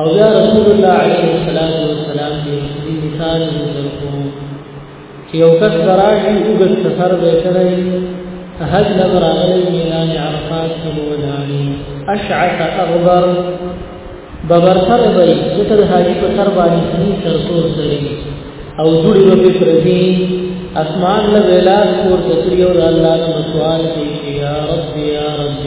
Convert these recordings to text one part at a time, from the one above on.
او یا رسول الله علیه الصلاۃ والسلام دې دې مثال ذکر کو چې یو کس دراشي وګت سفر به کړی هل نظر علی میلان عرفات ولانی اشعث اغبر ببر سر به چې تر حاجی په سر باندې سني سرتور سری او جوړي په پردي اسمان له ویلا پور تکریو الله نو سوال کوي یا رب یا رب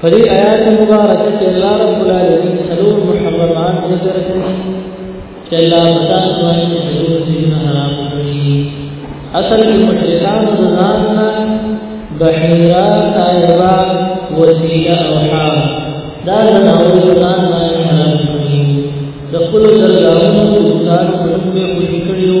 فدی آیات مبارکه کې الله رب العالمین سلور محرمات ذکر کړي چې الله تعالی وايي چې سلور دین حرام کړی اصل کې مشرکان د ځان نه بحیرا طیبا وسیله او حام دا د نور ځان نه حرام کړی د خپل درګاونو د ځان په نوم به خوشی کړیو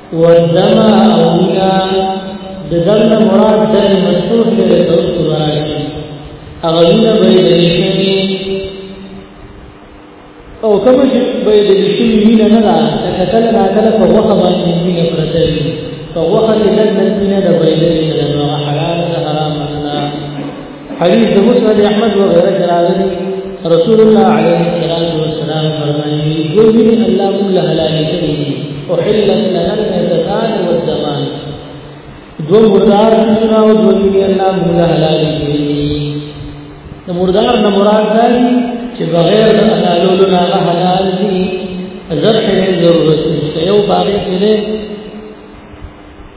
والدم اولا د دم نه مراد د مستور کې د توسو راځي هغه نه به د شي او کوم چې به د شي مين نه را کتل نه کتل په وخه باندې مين پرته وي په وخه کې د مين د به د نه حلال حرام حدیث د مسند احمد و غیره کې راغلی رسول الله علیه الصلاۃ والسلام فرمایي ګوي الله موږ له حلال کړی او حلت لنا المیتتان والدمان دو مردار سنا او دو دنیا الله موږ له حلال کړی د مردار نه مراد ده چې بغیر د حلالولو نه حلال دي ذبح ضرورت نشته یو باغ کې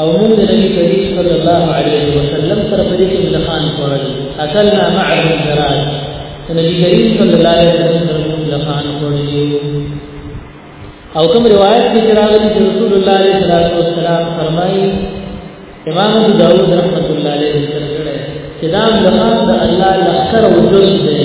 او موږ د نبی کریم صلی الله علیه وسلم سره په دې کې ملخان خوړل اکلنا معه الزراد د نبی کریم صلی الله علیه وسلم سره موږ ملخان خوړل او کوم روایت کې راغلي چې رسول الله علیه الصلاۃ والسلام فرمایي امام ابو داود رحمۃ اللہ علیہ ذکر کړی چې دا ملخان د الله لخر او جز دی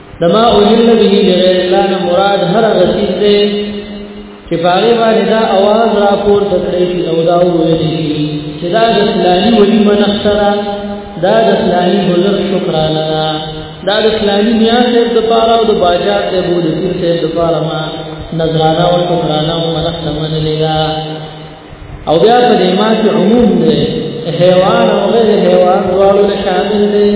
دما اوهل به لغیر الله نه مراد هر غسیز دی چې باغې باندې دا आवाज راپور تکړې شي او دا وویل شي چې دا د اسلامي ولی منخره دا د اسلامي بزرګ شکرانه ده دا د اسلامي نیاز د پاره او د باجا ته بوله چې د پاره ما نظرانه او شکرانه منخره منلې ده او بیا په دې ما کې عموم دی حیوان او غیر حیوان دواړو له شامل دی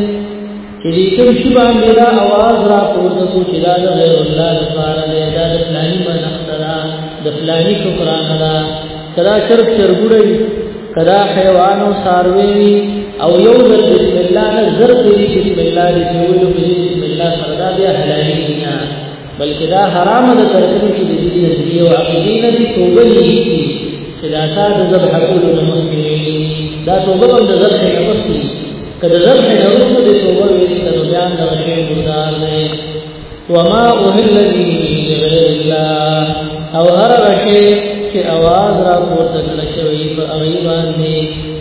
چې دې کوم شی باندې دا आवाज را پورته کو چې دا غیر الله لپاره دی دا د فلانی منښت ده د فلانی شکرانه ده کدا چرپ چرګړی کدا حیوان او ساروی او یو ځل بسم الله نه زر دې بسم الله دې ویلو بسم الله سره دا بیا حلالي نه بلکې دا حرام ده تر څو چې د دې نظریه او عقیده نه دي توبه لري چې دا تا د ذبح کولو نه مخکې دا توبه هم د ذبح نه مخکې که د ذبح نه وروسته د توبه ویلي نو بیا دغه شی ګناه دی وما أهل به لغير الله او هر شی چې आवाज را پورته کړ شوی په هغه باندې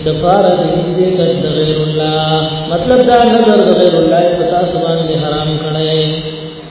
د پاره د دې کړ د غیر الله مطلب دا نظر د غیر الله په تاسو باندې حرام کړی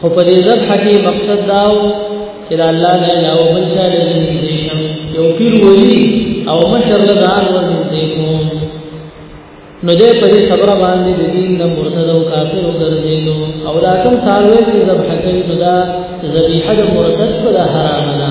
خو په دې ذبح کې مقصد دا و چې د الله نه علاوه بل چا له نږدې شم یو پیر ولی او مشر له ځان ور نږدې کوم نو دې په دې صبر باندې د دین د مرتد او کافر ګرځېدو او دا کوم ساروي چې ذبح کوي نو دا ذبیحه د مرتد په حرام نه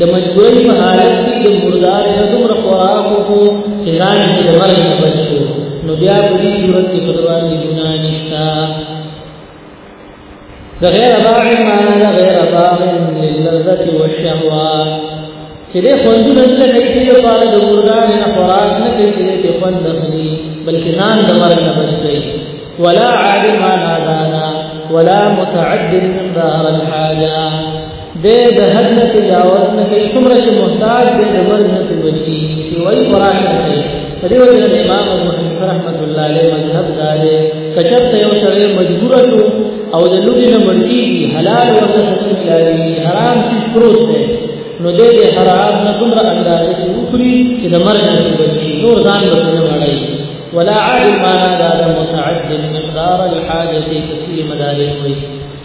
د مجبورۍ په حالت کې د مردار د دومره خوراک وکړو چې ځان یې د مرګ نه بچ شو نو بیا په دې صورت کې په دې باندې ګناه نشته د غیر باغ معنا د غیر باغ للذت والشهوات چې دې خوندو نه څه کوي چې په اړه د مردار نه خوراک نه کوي چې دې خوند اخلي بلکې ځان د مرګ نه بچ شي ولا عالم ما نادانا ولا متعد من ظهر الحاجه دی د حد نه تجاوز نه کوي څومره چې محتاج دی د مرګ نه بچي چې وایي خوراک نه کوي په دې وجه د امام ابو حنیفه رحمت الله علیه مذهب دا دی که چېرته یو سړی مجبور شو او د لوګي نه مړ کېږي حلال ورته حاصل کړي حرام څه پروت دی نو دې دې حرام نه څومره اندازې چې وخوري چې د مرګ نه بچي نور ځان به نه مړی ولا عاد ما دا متعد مقدار الحاجه تسلیم داري وي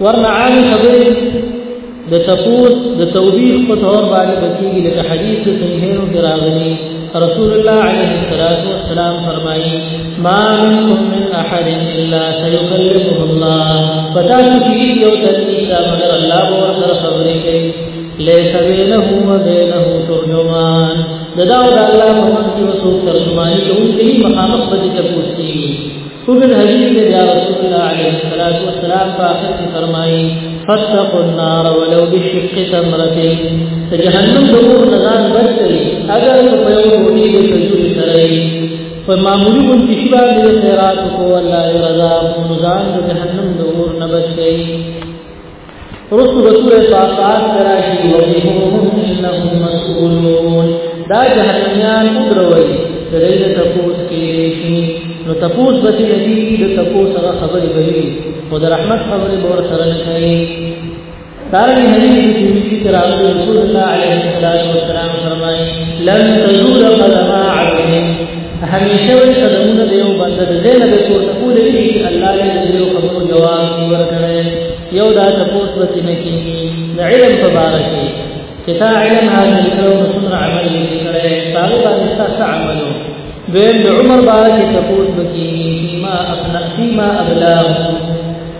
ورنه عام خبرې د تپوس د توبیخ په تور باندې بچیږي لکه حدیث د صحیحینو کې راغلي رسول الله عليه الصلاة والسلام فرمایي ما منكم من احد الا سيكلمه الله پتا چې یو تنشا مگر الله به ورسره خبرې کوي ليس بينه وبينه ترجمان ددا او الله محمد رسول ترجمانی کوي مخامخ به تپوس کیږي خود الحدیث سے یا رسول اللہ علیہ الصلوۃ والسلام کا آخر کی فرمائی فتقوا النار ولو بشق تمرته ته جهنم د اور نزان بچ کړي اگر په یو ټوټي د کجور سره په معمولی غونډې شي باندې خیرات کو الله رضا مونږ ځان د جهنم د اور نه بچ کړي رسو رسول صافات کراشی وجهوهم انهم مسئولون دا جهنمیان ادروی دلیل تپوس کیشی نو تپوس بسی ندی دا تپوس اغا خبر بهی خود رحمت خبر بور سرنکای دارنگی حدیث تیمیسی کرام رسول اللہ علیہ السلام فرمائی لن تزور قدم عبد همیشه وي قدمونه د یو بنده د ځای نه به پورته کولی شي چې الله یې د دې خبرو جواب ورکړی یو دا تپوس به ترې نه کېږي د علم په باره کې چې تا علم حاصل کړو نو څومره عمل یې کړی په هغې باندې ستا څه عمل و دویم د عمر باره کې تپوس به کېږي فيما أبلغ